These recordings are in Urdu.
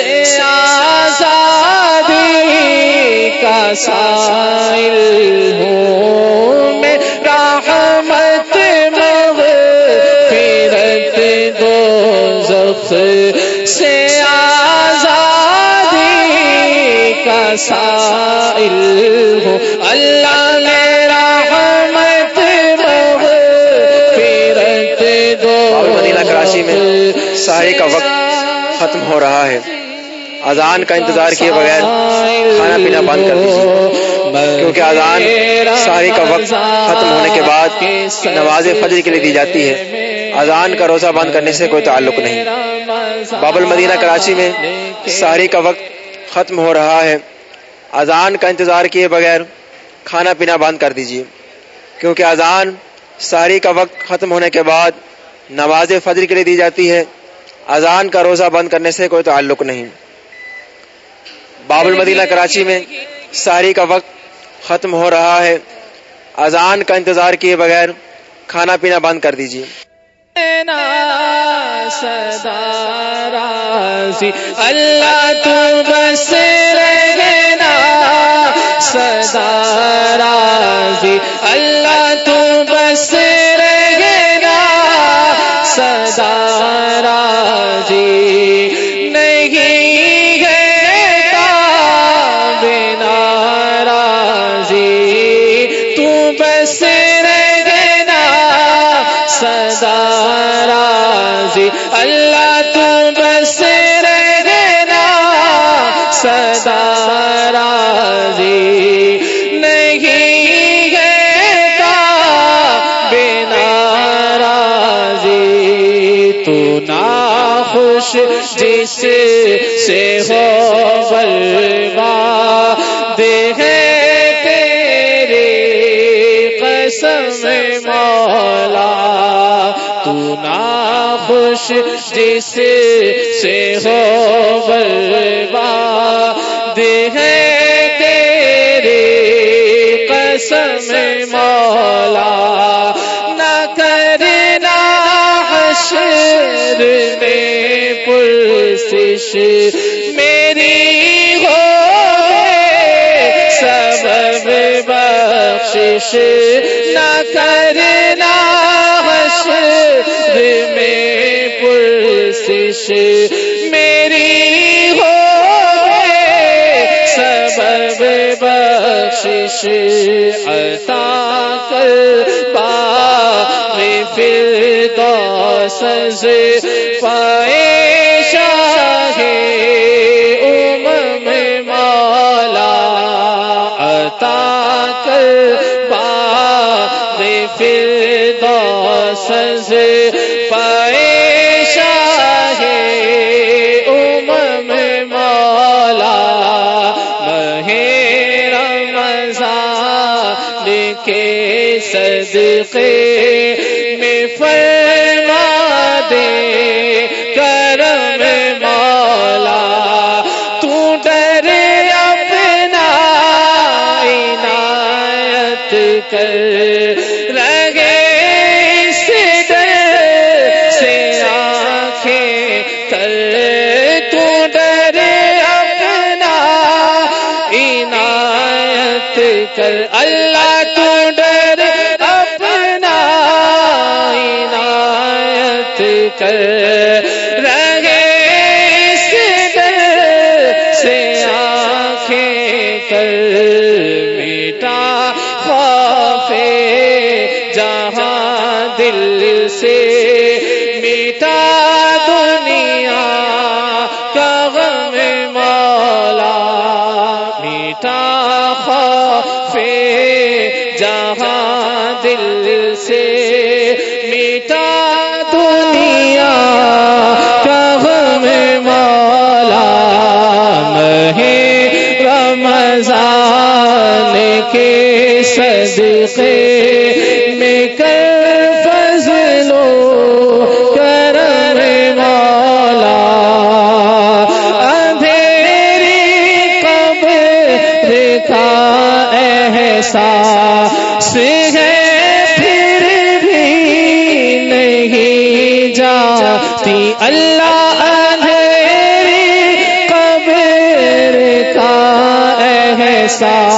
سے آزادی کا سائل ہوں میں رحمت دو زخ سے آزادی کا سائل ہوں اللہ رحمت دو اور کراچی میں سارے کا وقت ختم ہو رہا ہے۔ اذان کا انتظار کیے بغیر کھانا پینا بند کر دیجیے۔ کیونکہ اذان ساری کا وقت ختم ہونے کے بعد نماز فجر کے لیے دی جاتی ہے۔ اذان کا روزہ بند کرنے سے کوئی تعلق نہیں۔ باب المدینہ کراچی میں ساری کا وقت ختم ہو رہا ہے۔ اذان کا انتظار کیے بغیر کھانا پینا بند کر دیجیے۔ کیونکہ اذان ساری کا وقت ختم ہونے کے بعد نماز فجر کے لیے دی جاتی ہے۔ اذان کا روزہ بند کرنے سے کوئی تعلق نہیں۔ باب المدینہ کراچی میں ساری کا وقت ختم ہو رہا ہے۔ اذان کا انتظار کیے بغیر کھانا پینا بند کر دیجیے اللہ تو بس رہنا۔ سدا راضی، اللہ تو بس سدا راضی نہیں ہے بنا راضی تو نا خوش جس سے ہو بلوا دے تیرے قسم مولا تو نا خوش جس سے ہو بلوا دے تیرے قسم مولا نہ کرنا حشر میں پرسش میری ہو سبب بخشش نہ کرنا پرسش میری ہو سبب بخشش عطا کر پا پھر دو سز پائے شاہ امم مولا عطا کر پا پھر دو سز کے صدقے میں فرما دے کرم مولا، تو ڈر اپنا عنایت کر۔ رگے سے ڈر میٹا خوف جہاں دل سے میٹا دنیا کا غم مولا، میٹا خوف جہاں دل سے میٹا صدقے میں کر فضل و کرم مولا اندھیری قبر کا احساس ہے، پھر بھی نہیں جاتی۔ اللہ اندھیری قبر کا احساس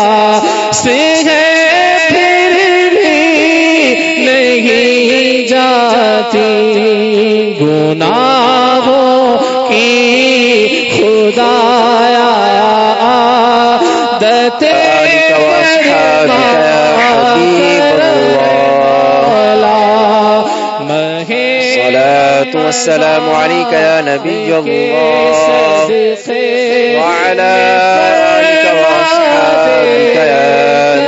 والسلام عليك يا نبي الله. وعلى آلك وأصحابك يا